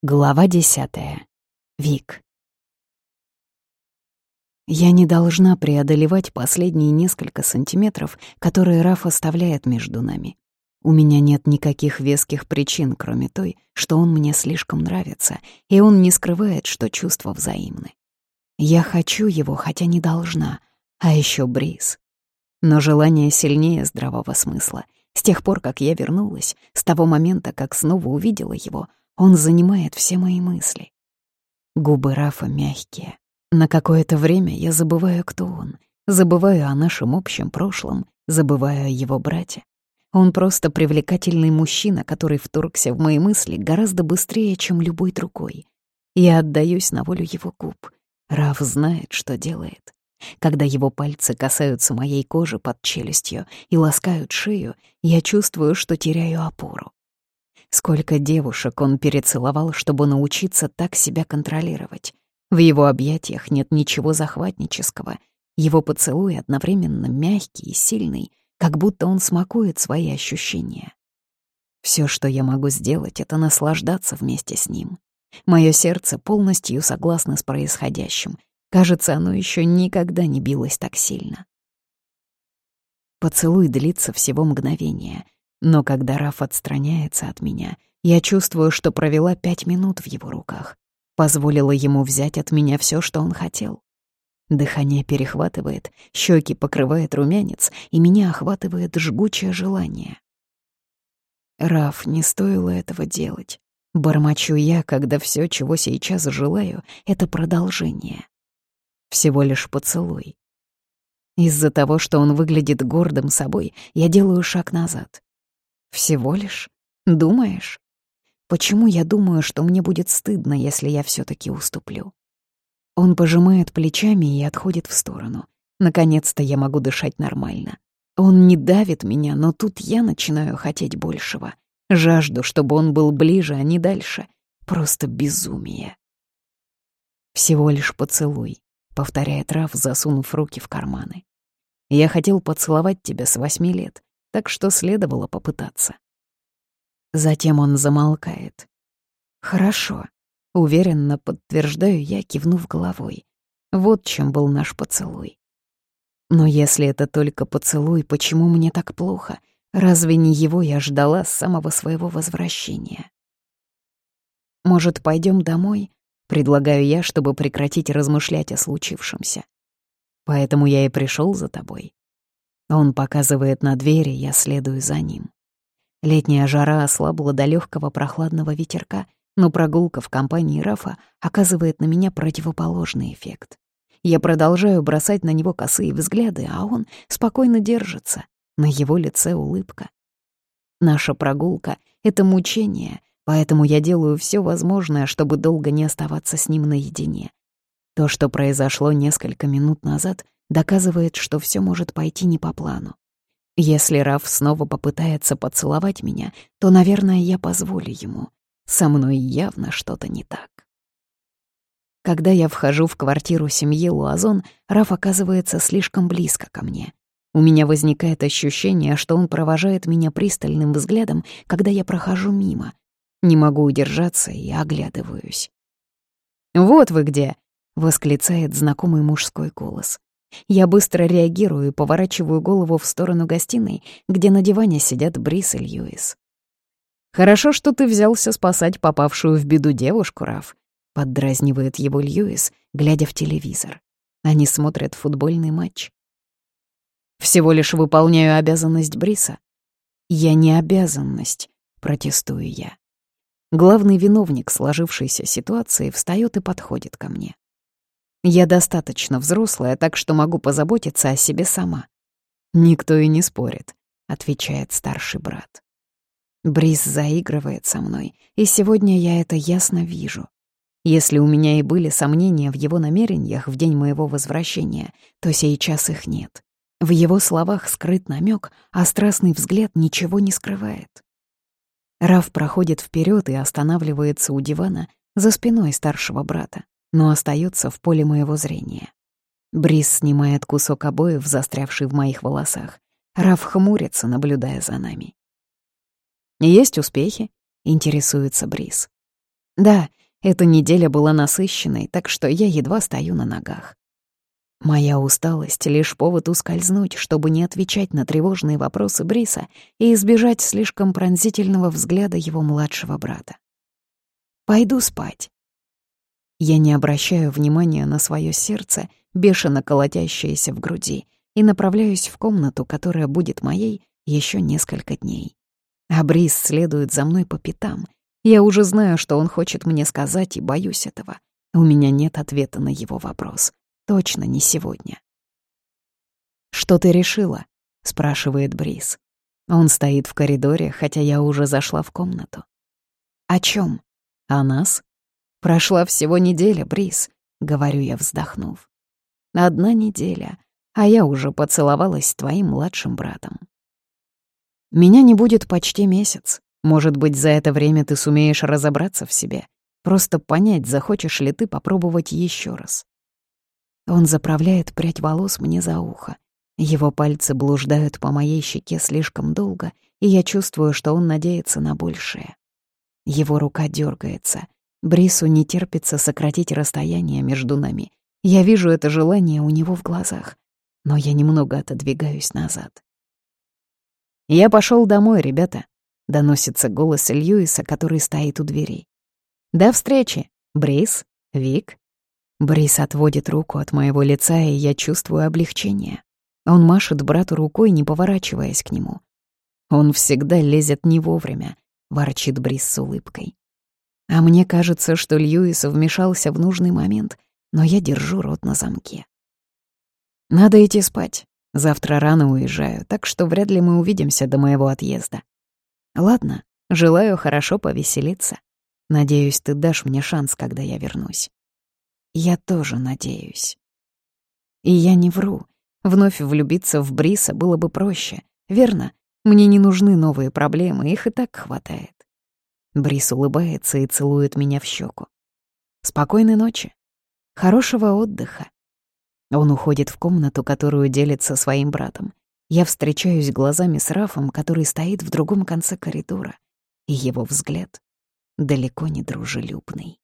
Глава десятая. Вик. Я не должна преодолевать последние несколько сантиметров, которые Раф оставляет между нами. У меня нет никаких веских причин, кроме той, что он мне слишком нравится, и он не скрывает, что чувства взаимны. Я хочу его, хотя не должна, а еще Бриз. Но желание сильнее здравого смысла. С тех пор, как я вернулась, с того момента, как снова увидела его — он занимает все мои мысли. Губы Рафа мягкие. На какое-то время я забываю, кто он. Забываю о нашем общем прошлом, забываю о его брате. Он просто привлекательный мужчина, который вторгся в мои мысли гораздо быстрее, чем любой другой. Я отдаюсь на волю его губ. Раф знает, что делает. Когда его пальцы касаются моей кожи под челюстью и ласкают шею, я чувствую, что теряю опору. Сколько девушек он перецеловал, чтобы научиться так себя контролировать. В его объятиях нет ничего захватнического. Его поцелуй одновременно мягкий и сильный, как будто он смакует свои ощущения. Все, что я могу сделать, это наслаждаться вместе с ним. Мое сердце полностью согласно с происходящим. Кажется, оно еще никогда не билось так сильно. Поцелуй длится всего мгновение — но когда Раф отстраняется от меня, я чувствую, что провела пять минут в его руках. Позволила ему взять от меня все, что он хотел. Дыхание перехватывает, щеки покрывает румянец, и меня охватывает жгучее желание. Раф, не стоило этого делать. Бормочу я, когда все, чего сейчас желаю, — это продолжение. Всего лишь поцелуй. Из-за того, что он выглядит гордым собой, я делаю шаг назад. Всего лишь? Думаешь? Почему я думаю, что мне будет стыдно, если я все таки уступлю? Он пожимает плечами и отходит в сторону. Наконец-то я могу дышать нормально. Он не давит меня, но тут я начинаю хотеть большего. Жажду, чтобы он был ближе, а не дальше. Просто безумие. «Всего лишь поцелуй», — повторяет Раф, засунув руки в карманы. «Я хотел поцеловать тебя с восьми лет, так что следовало попытаться. Затем он замолкает. «Хорошо», — уверенно подтверждаю я, кивнув головой. Вот чем был наш поцелуй. Но если это только поцелуй, почему мне так плохо? Разве не его я ждала с самого своего возвращения? «Может, пойдем домой?» — предлагаю я, чтобы прекратить размышлять о случившемся. «Поэтому я и пришел за тобой. Он показывает на двери, я следую за ним. Летняя жара ослабла до легкого прохладного ветерка, но прогулка в компании Рафа оказывает на меня противоположный эффект. Я продолжаю бросать на него косые взгляды, а он спокойно держится. На его лице улыбка. Наша прогулка — это мучение, поэтому я делаю все возможное, чтобы долго не оставаться с ним наедине. То, что произошло несколько минут назад — доказывает, что все может пойти не по плану. Если Раф снова попытается поцеловать меня, то, наверное, я позволю ему. Со мной явно что-то не так. Когда я вхожу в квартиру семьи Луазон, Раф оказывается слишком близко ко мне. У меня возникает ощущение, что он провожает меня пристальным взглядом, когда я прохожу мимо. Не могу удержаться и оглядываюсь. «Вот вы где!» — восклицает знакомый мужской голос. Я быстро реагирую и поворачиваю голову в сторону гостиной, где на диване сидят Брис и Льюис. «Хорошо, что ты взялся спасать попавшую в беду девушку, Раф», — поддразнивает его Льюис, глядя в телевизор. Они смотрят футбольный матч. «Всего лишь выполняю обязанность Бриса». «Я не обязанность», — протестую я. Главный виновник сложившейся ситуации встает и подходит ко мне. Я достаточно взрослая, так что могу позаботиться о себе сама. Никто и не спорит, отвечает старший брат. Бриз заигрывает со мной, и сегодня я это ясно вижу. Если у меня и были сомнения в его намерениях в день моего возвращения, то сейчас их нет. В его словах скрыт намек, а страстный взгляд ничего не скрывает. Раф проходит вперед и останавливается у дивана за спиной старшего брата но остается в поле моего зрения. Брис снимает кусок обоев, застрявший в моих волосах. Раф хмурится, наблюдая за нами. «Есть успехи?» — интересуется Брис. Да, эта неделя была насыщенной, так что я едва стою на ногах. Моя усталость — лишь повод ускользнуть, чтобы не отвечать на тревожные вопросы Бриса и избежать слишком пронзительного взгляда его младшего брата. «Пойду спать». Я не обращаю внимания на свое сердце, бешено колотящееся в груди, и направляюсь в комнату, которая будет моей еще несколько дней. А Брис следует за мной по пятам. Я уже знаю, что он хочет мне сказать, и боюсь этого. У меня нет ответа на его вопрос. Точно не сегодня. «Что ты решила?» — спрашивает Брис. Он стоит в коридоре, хотя я уже зашла в комнату. «О чем? О нас?» «Прошла всего неделя, Брис», — говорю я, вздохнув. «Одна неделя, а я уже поцеловалась с твоим младшим братом». «Меня не будет почти месяц. Может быть, за это время ты сумеешь разобраться в себе, просто понять, захочешь ли ты попробовать еще раз. Он заправляет прядь волос мне за ухо. Его пальцы блуждают по моей щеке слишком долго, и я чувствую, что он надеется на большее. Его рука дергается. Брису не терпится сократить расстояние между нами. Я вижу это желание у него в глазах, но я немного отодвигаюсь назад. «Я пошел домой, ребята», — доносится голос Льюиса, который стоит у двери. «До встречи, Брис, Вик, Брис отводит руку от моего лица, и я чувствую облегчение. Он машет брату рукой, не поворачиваясь к нему. Он всегда лезет не вовремя, ворчит Брис с улыбкой. А мне кажется, что Льюис вмешался в нужный момент, но я держу рот на замке. Надо идти спать. Завтра рано уезжаю, так что вряд ли мы увидимся до моего отъезда. Ладно, желаю хорошо повеселиться. Надеюсь, ты дашь мне шанс, когда я вернусь. Я тоже надеюсь. И я не вру. Вновь влюбиться в Бриса было бы проще, верно? Мне не нужны новые проблемы, их и так хватает. Брис улыбается и целует меня в щеку. Спокойной ночи. Хорошего отдыха. Он уходит в комнату, которую делит со своим братом. Я встречаюсь глазами с Рафом, который стоит в другом конце коридора, и его взгляд далеко не дружелюбный.